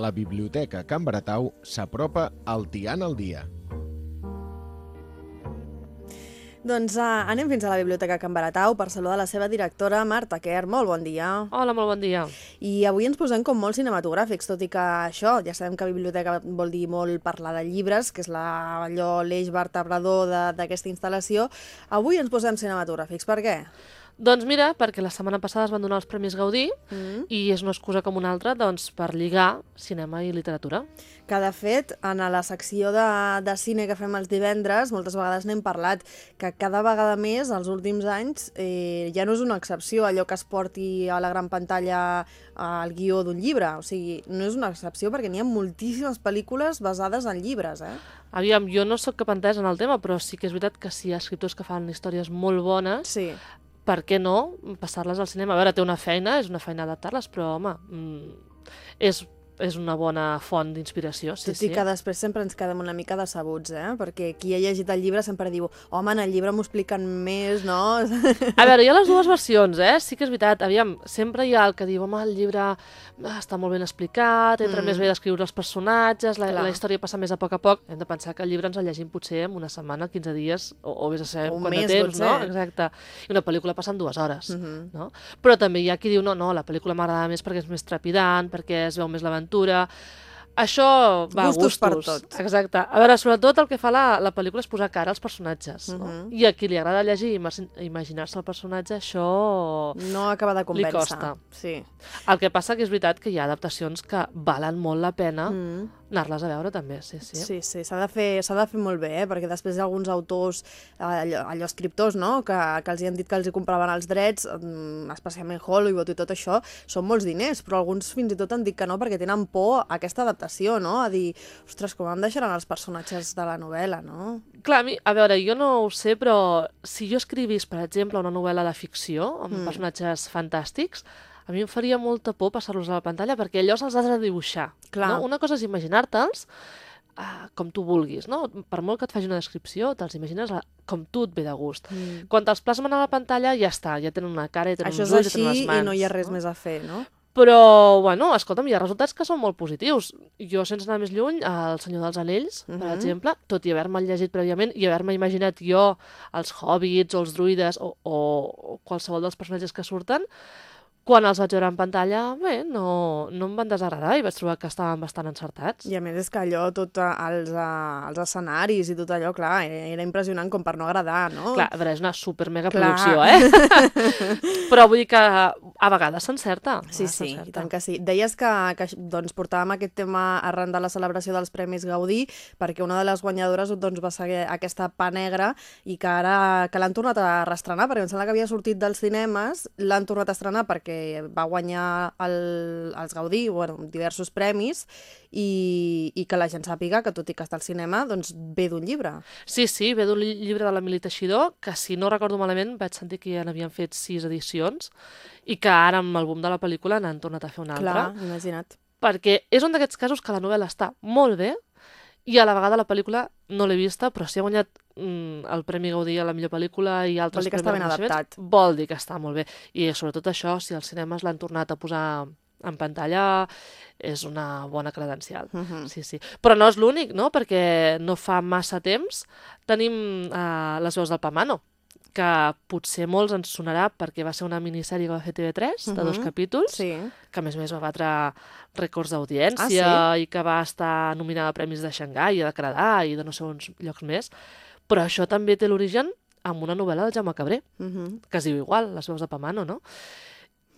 la Biblioteca Can Baratau s'apropa al Tian al dia. Doncs uh, anem fins a la Biblioteca Can Baratau per saludar la seva directora, Marta Kerr. Molt bon dia. Hola, molt bon dia. I avui ens posem com molt cinematogràfics, tot i que això, ja sabem que biblioteca vol dir molt parlar de llibres, que és la, allò l'eix vertebrador d'aquesta instal·lació. Avui ens posem cinematogràfics. Per què? Doncs mira, perquè la setmana passada es van donar els Premis Gaudí Mm. i és una excusa com una altra doncs, per lligar cinema i literatura. Que, de fet, en la secció de, de cine que fem els divendres, moltes vegades n'hem parlat, que cada vegada més, els últims anys, eh, ja no és una excepció allò que es porti a la gran pantalla al guió d'un llibre. O sigui, no és una excepció perquè n'hi ha moltíssimes pel·lícules basades en llibres, eh? Aviam, jo no sóc cap entès en el tema, però sí que és veritat que si hi ha escriptors que fan històries molt bones, Sí. Per què no passar-les al cinema? A veure, té una feina, és una feina adaptar-les, però, home, mm, és, és una bona font d'inspiració, sí, Tot sí. i que després sempre ens quedem una mica decebuts, eh? Perquè qui ha llegit el llibre sempre diu home, en el llibre m'ho expliquen més, no? A veure, hi ha les dues versions, eh? Sí que és veritat. Aviam, sempre hi ha el que diu, home, el llibre ah, està molt ben explicat, entra Mm. mm. més bé d'escriure els personatges, la, Clar. la història passa més a poc a poc. Hem de pensar que el llibre ens el llegim potser en una setmana, 15 dies, o, o vés a saber quant mes, de temps, no? potser. Exacte. I una pel·lícula passa en dues hores, Mhm. no? Però també hi ha qui diu, no, no, la pel·lícula m'agrada més perquè és més trepidant, perquè es veu més l'aventura... Això va Gustos a per gustos. tots. Exacte. A veure, sobretot el que fa la, la pel·lícula és posar cara als personatges. no? Mhm. I a qui li agrada llegir i imagin- imaginar-se el personatge, això No acaba de convèncer. costa. Sí. El que passa que és veritat que hi ha adaptacions que valen molt la pena Mm. Anar-les a veure també, sí, sí. Sí, sí, s'ha de, fer, de fer molt bé, eh? perquè després hi ha alguns autors, eh, allò, allò escriptors, no? que, que els hi han dit que els hi compraven els drets, mm, especialment Hollywood i tot això, són molts diners, però alguns fins i tot han dit que no perquè tenen por a aquesta adaptació, no? a dir, ostres, com em deixaran els personatges de la novel·la, no? Clar, a, mi, a veure, jo no ho sé, però si jo escrivís, per exemple, una novel·la de ficció amb mm. personatges fantàstics, a mi em faria molta por passar-los a la pantalla perquè allò se'ls has de dibuixar. Clar. No? Una cosa és imaginar-te'ls uh, com tu vulguis, no? Per molt que et faci una descripció, te'ls imagines a, com tu et ve de gust. Mm. Quan te'ls plasmen a la pantalla ja està, ja tenen una cara, ja tenen Això és uns ulls, ja així tenen les mans. i no hi ha res més a fer, no? Però, bueno, escolta'm, hi ha resultats que són molt positius. Jo, sense anar més lluny, El Senyor dels Anells, per Mhm. exemple, tot i haver-me'l llegit prèviament i haver-me imaginat jo els hobbits o els druides o, o, o qualsevol dels personatges que surten, quan els vaig veure en pantalla, bé, no, no em van desagradar i vaig trobar que estaven bastant encertats. I a més és que allò, tot eh, els, eh, els escenaris i tot allò, clar, era, impressionant com per no agradar, no? Clar, a veure, és una super mega Clar. producció, eh? Però vull dir que a vegades s'encerta. Sí, sí, i tant que sí. Deies que, que doncs, portàvem aquest tema arran de la celebració dels Premis Gaudí, perquè una de les guanyadores doncs, va ser aquesta pa negra i que ara que l'han tornat a reestrenar, perquè em sembla que havia sortit dels cinemes, l'han tornat a estrenar perquè va guanyar el, els Gaudí, bueno, diversos premis, i, i que la gent sàpiga que tot i que està al cinema, doncs ve d'un llibre. Sí, sí, ve d'un lli- llibre de l'Emili Teixidor, que si no recordo malament vaig sentir que ja n'havien fet sis edicions i que ara amb el boom de la pel·lícula n'han tornat a fer una altra. Clar, imagina't. Perquè és un d'aquests casos que la novel·la està molt bé i a la vegada la pel·lícula no l'he vista, però si ha guanyat mm, el Premi Gaudí a la millor pel·lícula i altres Vol dir que està ben adaptat. Vol dir que està molt bé. I sobretot això, si els cinemes l'han tornat a posar en pantalla, és una bona credencial. Mhm. Sí, sí. Però no és l'únic, no? Perquè no fa massa temps tenim uh, les veus del Pamano, que potser molts ens sonarà perquè va ser una minissèrie que va fer TV3, de dos Mhm. capítols, Sí. que a més a més va batre rècords d'audiència Ah, i que va estar nominada a Premis de Xangai, de Canadà i de no sé uns llocs més. Però això també té l'origen amb una novel·la de Jaume Cabré, Mhm. que es diu igual, Les veus de Pamano, no?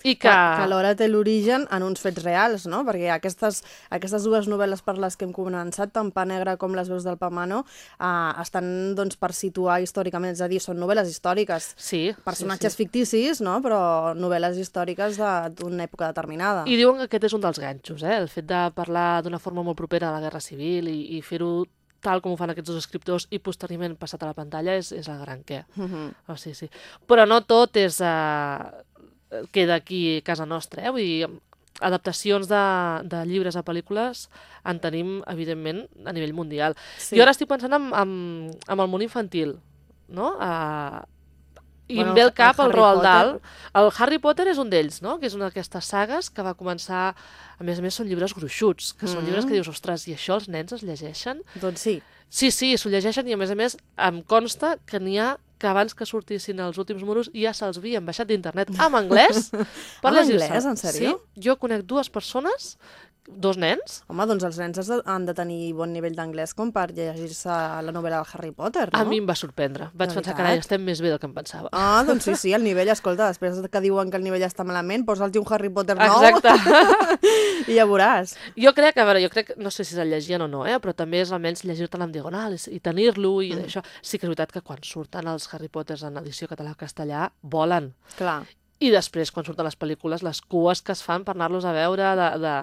I que... Que, que alhora té l'origen en uns fets reals, no? Perquè aquestes, aquestes dues novel·les per les que hem començat, tant Pa Negra com Les veus del Pamano, eh, estan doncs, per situar històricament, és a dir, són novel·les històriques, Sí, personatges sí, sí. ficticis, no? però novel·les històriques de- d'una època determinada. I diuen que aquest és un dels ganxos, eh? el fet de parlar d'una forma molt propera a la Guerra Civil i, i fer-ho tal com ho fan aquests dos escriptors i posteriorment passat a la pantalla és, és el gran què. Mhm. Oh, sí, sí. Però no tot és, uh, queda aquí a casa nostra, eh? Vull dir, adaptacions de, de llibres a pel·lícules en tenim, evidentment, a nivell mundial. Sí. Jo ara estic pensant en, en, en el món infantil, no? Uh, I Bueno, em ve al el cap el Harry Roald Dahl. El Harry Potter és un d'ells, no? Que és una d'aquestes sagues que va començar... A més a més, són llibres gruixuts, que són Mm. llibres que dius, ostres, i això els nens es llegeixen? Doncs sí. Sí, sí, s'ho llegeixen i a més a més em consta que n'hi ha que abans que sortissin els últims números ja se'ls havien baixat d'internet en anglès per En anglès, en sèrio? Sí, jo conec dues persones, dos nens, Home, doncs els nens han de tenir bon nivell d'anglès com per llegir-se la novel·la del Harry Potter, no? a mi em va sorprendre. Vaig De pensar carai, estem més bé del que em pensava. Ah, doncs sí, sí, el nivell, escolta, després que diuen que el nivell està malament, posa'ls un Harry Potter nou Exacte. i ja veuràs. Jo crec, a veure, jo crec, no sé si se'l llegien o no, eh? però també és almenys llegir-te'l en diagonal i tenir-lo i Mm. això. Sí que és veritat que quan surten els Harry Potters en edició català-castellà, volen. Clar. I després, quan surten les pel·lícules, les cues que es fan per anar-los a veure de, de...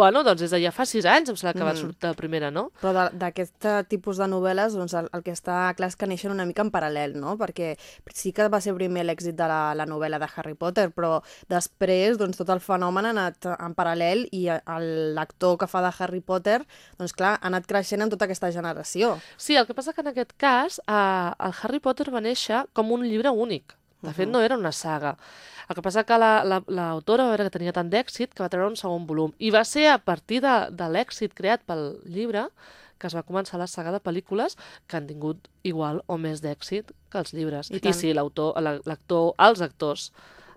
Bueno, doncs des de ja fa sis anys, em sembla que va Mm. sortir la primera, no? Però d'aquest tipus de novel·les, doncs el, el que està clar és que neixen una mica en paral·lel, no? Perquè sí que va ser primer l'èxit de la, la novel·la de Harry Potter, però després doncs, tot el fenomen ha anat en paral·lel i l'actor que fa de Harry Potter, doncs clar, ha anat creixent en tota aquesta generació. Sí, el que passa que en aquest cas eh, el Harry Potter va néixer com un llibre únic. De fet, no era una saga. El que passa que la- la- l'autora va veure que tenia tant d'èxit que va treure un segon volum. I va ser a partir de, de l'èxit creat pel llibre que es va començar la saga de pel·lícules que han tingut igual o més d'èxit que els llibres. I I, tant. sí, l'autor, la- l'actor, els actors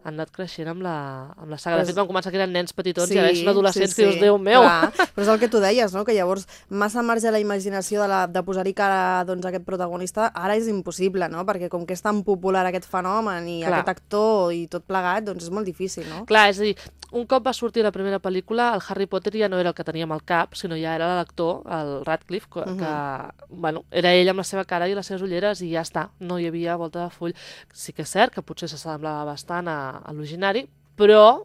han anat creixent amb la, amb la saga. De Pues- fet, van començar que eren nens petitons i ara són adolescents sí, que dius, Déu meu! Clar, però és el que tu deies, no? que llavors massa marge a la imaginació de, la, de posar-hi cara doncs, a aquest protagonista ara és impossible, no? perquè com que és tan popular aquest fenomen i Clar. aquest actor i tot plegat, doncs és molt difícil, no? Clar, és a dir, un cop va sortir la primera pel·lícula, el Harry Potter ja no era el que teníem al cap, sinó ja era l'actor, el Radcliffe, que, Mhm. que bueno, era ell amb la seva cara i les seves ulleres i ja està, no hi havia volta de full. Sí que és cert que potser s'assemblava bastant a, a l'originari, però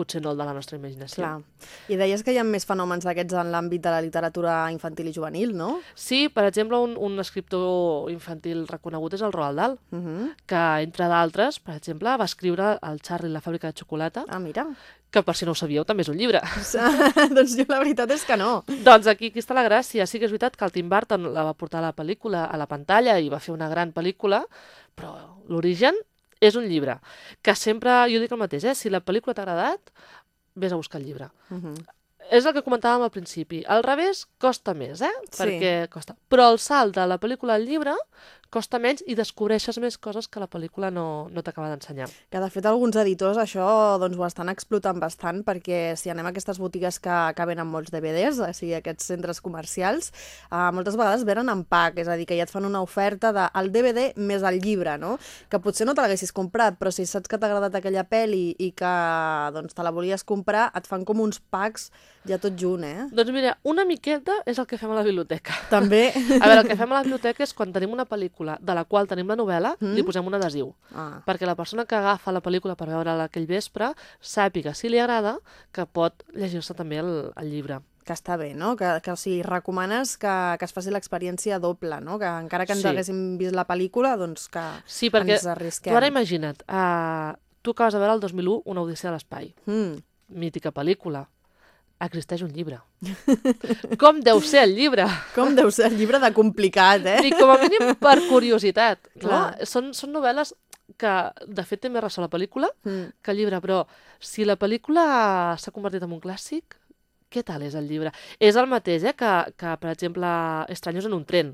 potser no el de la nostra imaginació. Clar. I deies que hi ha més fenòmens d'aquests en l'àmbit de la literatura infantil i juvenil, no? Sí, per exemple, un, un escriptor infantil reconegut és el Roald Dahl, Uh -huh. que, entre d'altres, per exemple, va escriure El Charlie i la fàbrica de xocolata, Ah, mira. que per si no ho sabíeu també és un llibre. doncs jo la veritat és que no. Doncs aquí, aquí està la gràcia. Sí que és veritat que el Tim Burton la va portar la pel·lícula a la pantalla i va fer una gran pel·lícula, però l'origen és un llibre. Que sempre, jo dic el mateix, eh? si la pel·lícula t'ha agradat, vés a buscar el llibre. Uh -huh. És el que comentàvem al principi. Al revés costa més, eh? Sí. Perquè costa. Però el salt de la pel·lícula al llibre costa menys i descobreixes més coses que la pel·lícula no, no t'acaba d'ensenyar. Que de fet alguns editors això doncs, ho estan explotant bastant perquè si anem a aquestes botigues que, que venen molts DVDs, o sigui, aquests centres comercials, eh, moltes vegades venen en pack, és a dir, que ja et fan una oferta del DVD més el llibre, no? Que potser no te l'haguessis comprat, però si saps que t'ha agradat aquella pel·li i que doncs, te la volies comprar, et fan com uns packs ja tot junt, eh? Doncs mira, una miqueta és el que fem a la biblioteca. També... A veure, el que fem a la biblioteca és quan tenim una pel·lícula de la qual tenim la novel·la, Mm. li posem un adhesiu. Ah, perquè la persona que agafa la pel·lícula per veure-la aquell vespre sàpiga, si li agrada, que pot llegir-se també el, el llibre. que està bé, no? Que, que o sigui, recomanes que, que es faci l'experiència doble, no? Que encara que ens Sí. haguéssim vist la pel·lícula, doncs que Sí, perquè ens tu arrisquem. ara imagina't, uh, tu acabes de veure el 2001 Una odissea a l'espai, Mm. mítica pel·lícula, existeix un llibre. Com deu ser el llibre? Com deu ser el llibre de complicat, eh? Dic, com a mínim per curiositat. No? Clar. Són, són novel·les que, de fet, té més ressò la pel·lícula Mm. que el llibre, però si la pel·lícula s'ha convertit en un clàssic, què tal és el llibre? És el mateix eh, que, que, per exemple, Estranyos en un tren,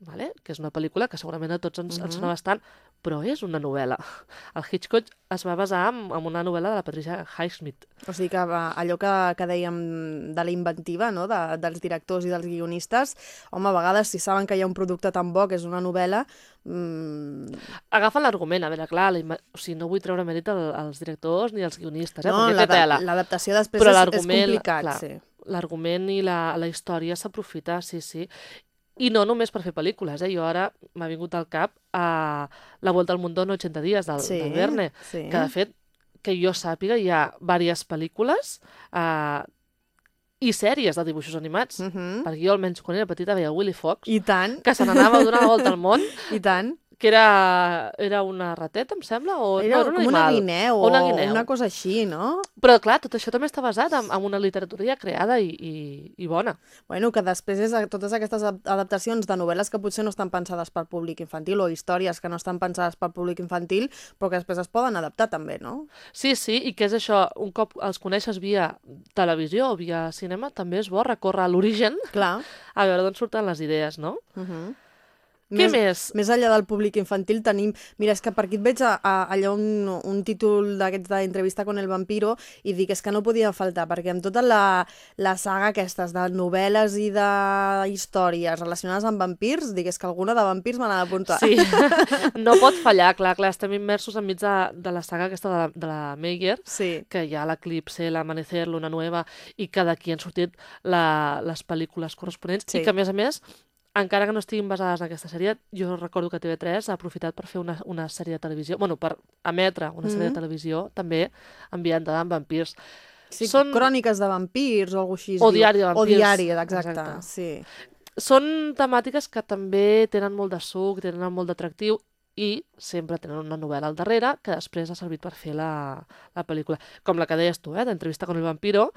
vale? que és una pel·lícula que segurament a tots ens, ens Mhm. sona bastant, però és una novel·la. El Hitchcock es va basar en, en una novel·la de la Patricia Highsmith. O sigui que allò que, que dèiem de la inventiva, no? de, dels directors i dels guionistes, home, a vegades si saben que hi ha un producte tan bo que és una novel·la, mmm, Agafen l'argument, a veure, clar, la o sigui, no vull treure mèrit al, als directors ni als guionistes, eh, no, perquè té tela. l'ada- l'adaptació després Però és, és complicat, clar. sí. l'argument i la, la història s'aprofita, sí, sí. I no només per fer pel·lícules, eh? Jo ara m'ha vingut al cap a La Volta al Mundo en 80 dies del, Sí, del Verne, sí. que de fet, que jo sàpiga, hi ha diverses pel·lícules eh, i sèries de dibuixos animats, Uh -huh. perquè jo almenys quan era petita veia Willy Fox, I tant, que se n'anava a donar la volta al món, i tant. Que era, era una rateta, em sembla? O, Era no, era un com una animal. guineu O una guineu. una cosa així, no? Però, clar, tot això també està basat en, en una literatura ja creada i, i, i bona. Bueno, que després és a- totes aquestes ad- adaptacions de novel·les que potser no estan pensades pel públic infantil o històries que no estan pensades pel públic infantil, però que després es poden adaptar també, no? Sí, sí, i que és això, un cop els coneixes via televisió o via cinema, també és bo recórrer a l'origen a veure d'on surten les idees, no? Uh -huh. Què més? Més enllà del públic infantil tenim... Mira, és que per aquí et veig a, a, allà un, un títol d'aquests d'entrevista con el vampiro i dic, és que no podia faltar, perquè amb tota la, la saga aquestes de novel·les i de històries relacionades amb vampirs, dic, és que alguna de vampirs me l'ha d'apuntar. Sí, no pot fallar, clar, clar, estem immersos enmig de, de la saga aquesta de la, de la Meyer, Sí. que hi ha l'Eclipse, l'Amanecer, Luna Nueva, i que d'aquí han sortit la, les pel·lícules corresponents, Sí. i que, a més a més, encara que no estiguin basades en aquesta sèrie, jo recordo que TV3 ha aprofitat per fer una, una sèrie de televisió, bueno, per emetre una sèrie Mhm. de televisió, també ambientada amb vampirs. Sí, Són- cròniques de vampirs o alguna així. es O diari de O vampirs. diari, exacte, Exacte. sí. Són temàtiques que també tenen molt de suc, tenen molt d'atractiu, i sempre tenen una novel·la al darrere que després ha servit per fer la, la pel·lícula. Com la que deies tu, eh, d'Entrevista con el vampiro,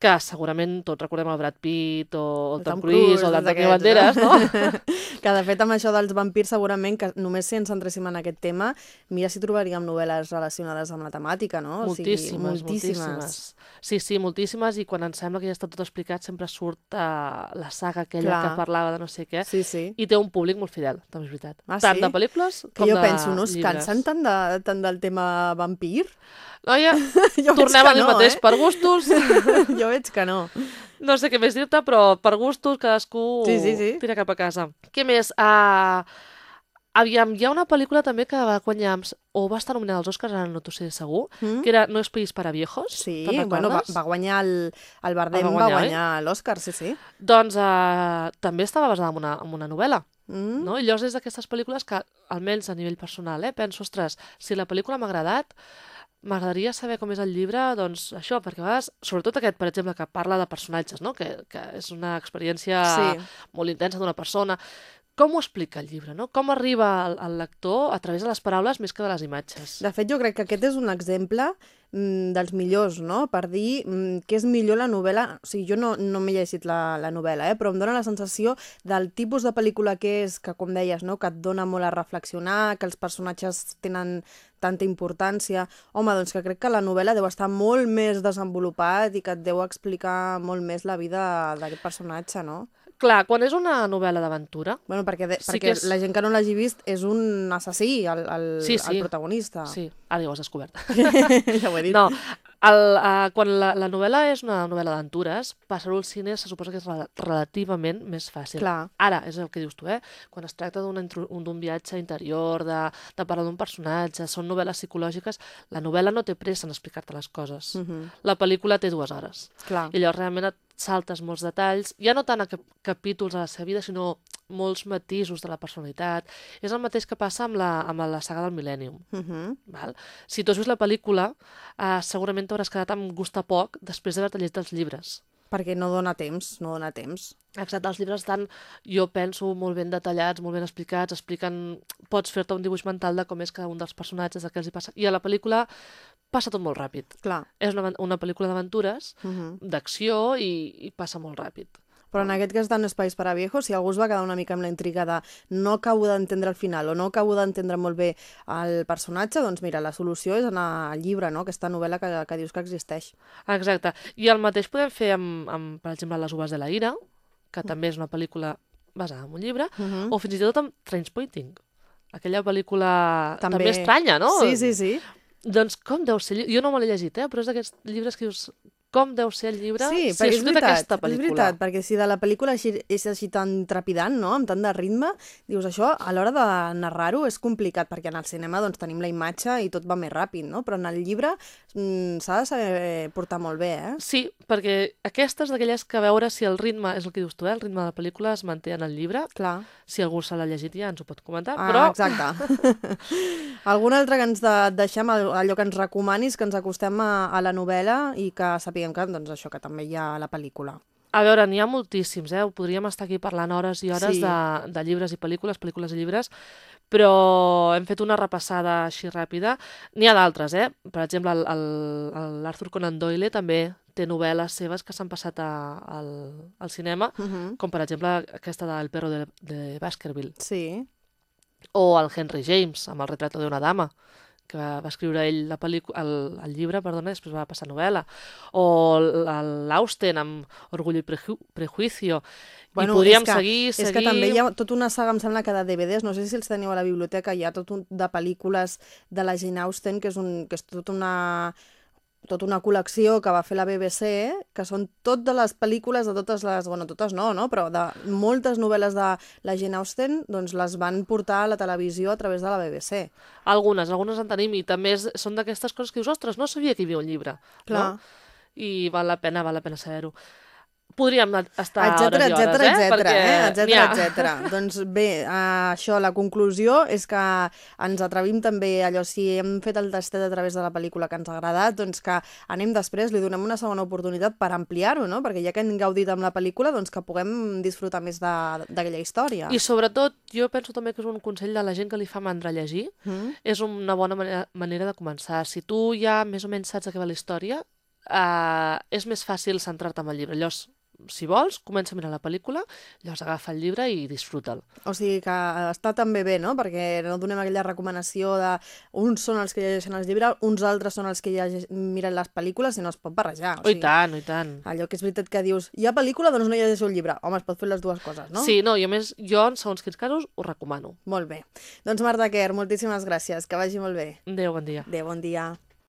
que segurament tots recordem el Brad Pitt o el Tom, Cruise o tots l'Antonio Banderas, no? que de fet amb això dels vampirs segurament que només si ens centréssim en aquest tema, mira si trobaríem novel·les relacionades amb la temàtica, no? O sigui, Moltíssimes, moltíssimes. Sí, sí, moltíssimes, i quan em sembla que ja està tot explicat sempre surt uh, la saga aquella Clar. que parlava de no sé què, Sí, sí. i té un públic molt fidel, també és veritat. Ah, tant sí? de pel·lícules Que com jo de penso, no es llibres. cansen tant, de, tant del tema vampir? Noia, jo tornem al que no, mateix, eh? per gustos, jo veig que no. no sé què més dir-te, però per gustos cadascú Sí, sí, sí. tira cap a casa. Què més? Uh, aviam, hi ha una pel·lícula també que va guanyar, amb- o va estar nominada als Oscars, ara no t'ho sé segur, Mm? que era No es país para viejos, Sí, bueno, va, va guanyar el, el Bardem, va va guanyar, guanyar l'Oscar, sí, sí. Doncs uh, també estava basada en una, en una novel·la. Mm? No? I llavors és d'aquestes pel·lícules que, almenys a nivell personal, eh, penso, ostres, si la pel·lícula m'ha agradat, m'agradaria saber com és el llibre, doncs això, perquè a vegades, sobretot aquest, per exemple, que parla de personatges, no? que, que és una experiència Sí. molt intensa d'una persona, com ho explica el llibre, no? Com arriba al, al lector a través de les paraules més que de les imatges. De fet, jo crec que aquest és un exemple mm, dels millors, no? Per dir mm, que és millor la novel·la... O sigui, jo no, no m'he llegit la, la novel·la, eh? però em dóna la sensació del tipus de pel·lícula que és, que com deies, no? que et dona molt a reflexionar, que els personatges tenen tanta importància. Home, doncs que crec que la novel·la deu estar molt més desenvolupat i que et deu explicar molt més la vida d'aquest personatge, no? Clar, quan és una novel·la d'aventura, Bueno, perquè, de, Sí perquè és- la gent que no l'hagi vist és un assassí, el, el, Sí, sí. el protagonista. sí, ara ja ho has descobert. ja ho he dit. No, el, uh, quan la, la novel·la és una novel·la d'aventures, passar-ho al cine se suposa que és rela- relativament més fàcil. Clar. Ara, és el que dius tu, eh? Quan es tracta d'un viatge interior, de, de parlar d'un personatge, són novel·les psicològiques, la novel·la no té pressa en explicar-te les coses. Mhm. La pel·lícula té dues hores. Clar. I llavors realment et saltes molts detalls, ja no tant a cap capítols de la seva vida, sinó molts matisos de la personalitat. És el mateix que passa amb la, amb la saga del Millennium. Mhm. Val? Si tu has vist la pel·lícula, eh, segurament t'hauràs quedat amb gust a poc després d'haver-te llegit els llibres. Perquè no dona temps, no dona temps. Exacte, els llibres estan, jo penso, molt ben detallats, molt ben explicats, expliquen... Pots fer-te un dibuix mental de com és cada un dels personatges, de què els hi passa. I a la pel·lícula passa tot molt ràpid. Clar. És una, una pel·lícula d'aventures, Mhm. d'acció i, i passa molt ràpid. Però en aquest cas d'en Espais per a Viejos, si algú es va quedar una mica amb la intriga de no acabo d'entendre el final o no acabo d'entendre molt bé el personatge, doncs mira, la solució és anar al llibre, no? aquesta novel·la que, que dius que existeix. Exacte. I el mateix podem fer amb, amb per exemple, Les uves de la ira, que també és una pel·lícula basada en un llibre, Mhm. o fins i tot amb Trainspotting. Aquella pel·lícula també, També. estranya, no? Sí, sí, sí. Doncs com deu ser... Jo no me l'he llegit, eh? però és d'aquests llibres que dius com deu ser el llibre Sí, si és sortit veritat, aquesta és pel·lícula. veritat, perquè si de la pel·lícula així, és així tan trepidant, no?, amb tant de ritme, dius això, a l'hora de narrar-ho és complicat, perquè en el cinema doncs, tenim la imatge i tot va més ràpid, no? Però en el llibre mm, s'ha de saber portar molt bé, eh? Sí, perquè aquestes d'aquelles que veure si el ritme, és el que dius tu, eh? el ritme de la pel·lícula es manté en el llibre. Clar. Si algú se l'ha llegit ja ens ho pot comentar, Ah, però exacte. Algun altre que ens de, deixem, al- allò que ens recomanis, que ens acostem a, a la novel·la i que sapiguem que, doncs, això, que també hi ha a la pel·lícula. A veure, n'hi ha moltíssims, eh? Ho podríem estar aquí parlant hores i hores Sí. de, de llibres i pel·lícules, pel·lícules i llibres, però hem fet una repassada així ràpida. N'hi ha d'altres, eh? Per exemple, l'Arthur Conan Doyle també té novel·les seves que s'han passat a, al, al cinema, Uh -huh. com per exemple aquesta del perro de, de Baskerville, Sí. o el Henry James, amb el retrato d'una dama, que va, escriure ell la el, el llibre, perdona, després va passar novel·la, o l'Austen amb Orgullo i Preju Prejuicio, Bueno, i podríem és que, seguir, És seguir... que també hi ha tota una saga, em sembla que de DVDs, no sé si els teniu a la biblioteca, hi ha tot un de pel·lícules de la Jane Austen, que és, un, que és tot una tota una col·lecció que va fer la BBC, que són tot de les pel·lícules de totes les... Bueno, totes no, no? Però de moltes novel·les de la Jane Austen, doncs les van portar a la televisió a través de la BBC. Algunes, algunes en tenim, i també és, són d'aquestes coses que dius, ostres, no sabia que hi havia un llibre. Clar. No? I val la pena, val la pena saber-ho. Podríem estar etcètera, hores i hores, etcètera, eh? etcètera, Perquè eh? etcètera, etcètera. doncs bé, uh, això, la conclusió és que ens atrevim també, allò, si hem fet el tastet a través de la pel·lícula que ens ha agradat, doncs que anem després, li donem una segona oportunitat per ampliar-ho, no? Perquè ja que hem gaudit amb la pel·lícula, doncs que puguem disfrutar més de- d'aquella història. I sobretot, jo penso també que és un consell de la gent que li fa mandra llegir, Mm? és una bona manera, manera de començar. Si tu ja més o menys saps de què va la història, eh, és més fàcil centrar-te en el llibre. Llavors, si vols, comença a mirar la pel·lícula, llavors agafa el llibre i disfruta'l. O sigui que està també bé, no? Perquè no donem aquella recomanació de uns són els que llegeixen els llibres, uns altres són els que llegeix, miren les pel·lícules i no es pot barrejar. O Oh, i tant, i tant. Allò que és veritat que dius, hi ha pel·lícula, doncs no llegeixo el llibre. Home, es pot fer les dues coses, no? Sí, no, i a més, jo, en segons quins casos, ho recomano. Molt bé. Doncs Marta Quer, moltíssimes gràcies. Que vagi molt bé. Adéu, bon dia. Adéu, bon dia.